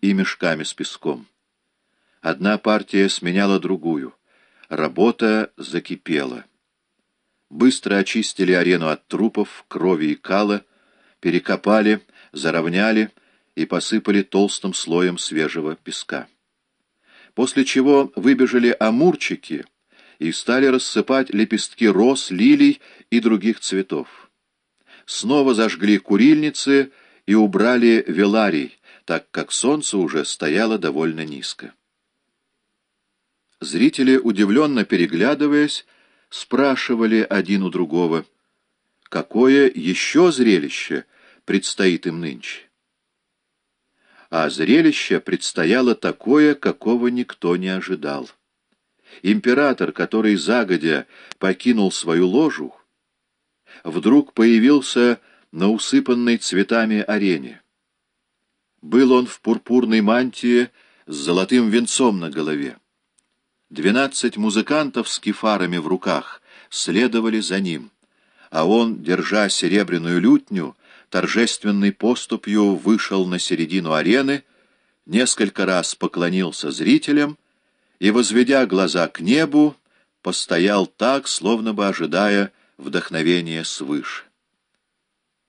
и мешками с песком. Одна партия сменяла другую. Работа закипела. Быстро очистили арену от трупов, крови и кала, перекопали, заровняли и посыпали толстым слоем свежего песка. После чего выбежали амурчики и стали рассыпать лепестки роз, лилий и других цветов. Снова зажгли курильницы и убрали веларий, так как солнце уже стояло довольно низко. Зрители, удивленно переглядываясь, спрашивали один у другого, какое еще зрелище предстоит им нынче. А зрелище предстояло такое, какого никто не ожидал. Император, который загодя покинул свою ложу, вдруг появился на усыпанной цветами арене. Был он в пурпурной мантии с золотым венцом на голове. Двенадцать музыкантов с кефарами в руках следовали за ним, а он, держа серебряную лютню, торжественной поступью вышел на середину арены, несколько раз поклонился зрителям и, возведя глаза к небу, постоял так, словно бы ожидая вдохновения свыше.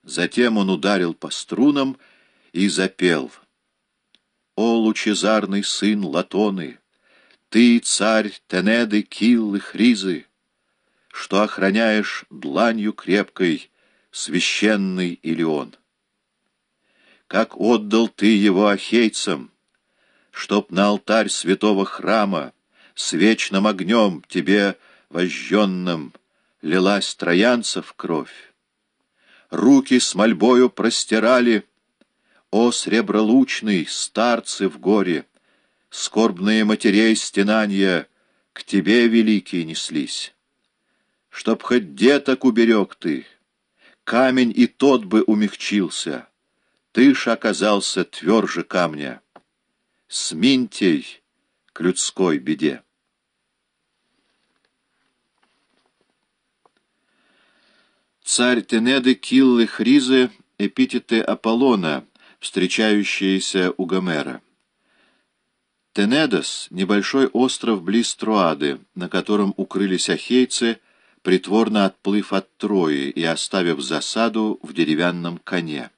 Затем он ударил по струнам и запел «О, лучезарный сын Латоны!» Ты, царь Тенеды, Киллы, Хризы, Что охраняешь дланью крепкой священный Илион. Как отдал ты его ахейцам, Чтоб на алтарь святого храма С вечным огнем тебе вожженным Лилась троянцев кровь. Руки с мольбою простирали, О, сребролучный, старцы в горе — скорбные матерей стенания к тебе, великий, неслись. Чтоб хоть деток уберег ты, камень и тот бы умягчился, ты ж оказался тверже камня. Сминтей к людской беде. Царь Тенеды, Киллы, Хризы — эпитеты Аполлона, встречающиеся у Гомера. Тенедос — небольшой остров близ Троады, на котором укрылись ахейцы, притворно отплыв от Трои и оставив засаду в деревянном коне.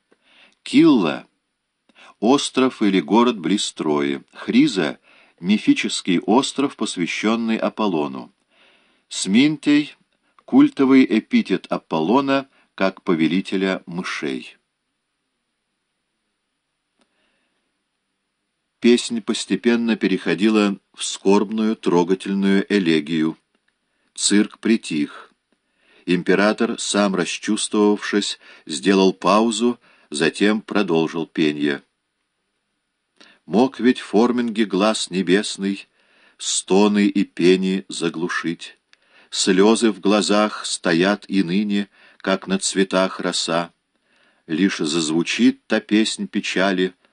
Килла — остров или город близ Трои. Хриза — мифический остров, посвященный Аполлону. Сминтей — культовый эпитет Аполлона как повелителя мышей. Песнь постепенно переходила в скорбную, трогательную элегию. Цирк притих. Император, сам расчувствовавшись, сделал паузу, затем продолжил пение. Мог ведь форминги глаз небесный, стоны и пени заглушить. Слезы в глазах стоят и ныне, как на цветах роса. Лишь зазвучит та песнь печали —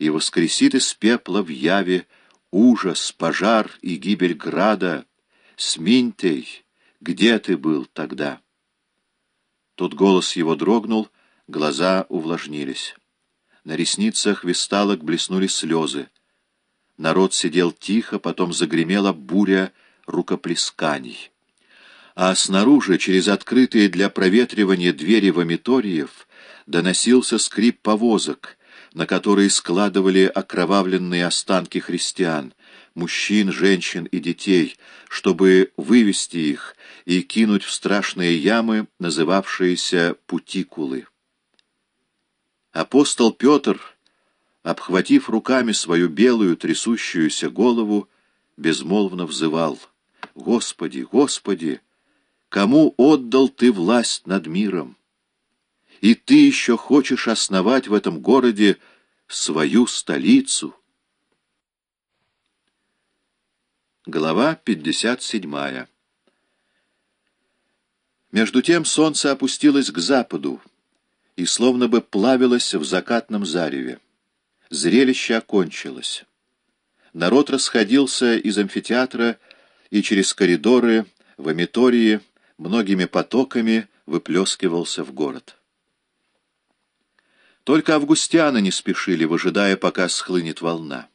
и воскресит из пепла в яве ужас, пожар и гибель града. Сминтей, где ты был тогда? Тут голос его дрогнул, глаза увлажнились. На ресницах висталок блеснули слезы. Народ сидел тихо, потом загремела буря рукоплесканий. А снаружи, через открытые для проветривания двери вомиториев, доносился скрип повозок — на которые складывали окровавленные останки христиан, мужчин, женщин и детей, чтобы вывести их и кинуть в страшные ямы, называвшиеся путикулы. Апостол Петр, обхватив руками свою белую трясущуюся голову, безмолвно взывал «Господи, Господи, кому отдал Ты власть над миром?» И ты еще хочешь основать в этом городе свою столицу. Глава 57 Между тем солнце опустилось к западу и словно бы плавилось в закатном зареве. Зрелище окончилось. Народ расходился из амфитеатра и через коридоры в Амитории многими потоками выплескивался в город. Только августяне не спешили, выжидая, пока схлынет волна.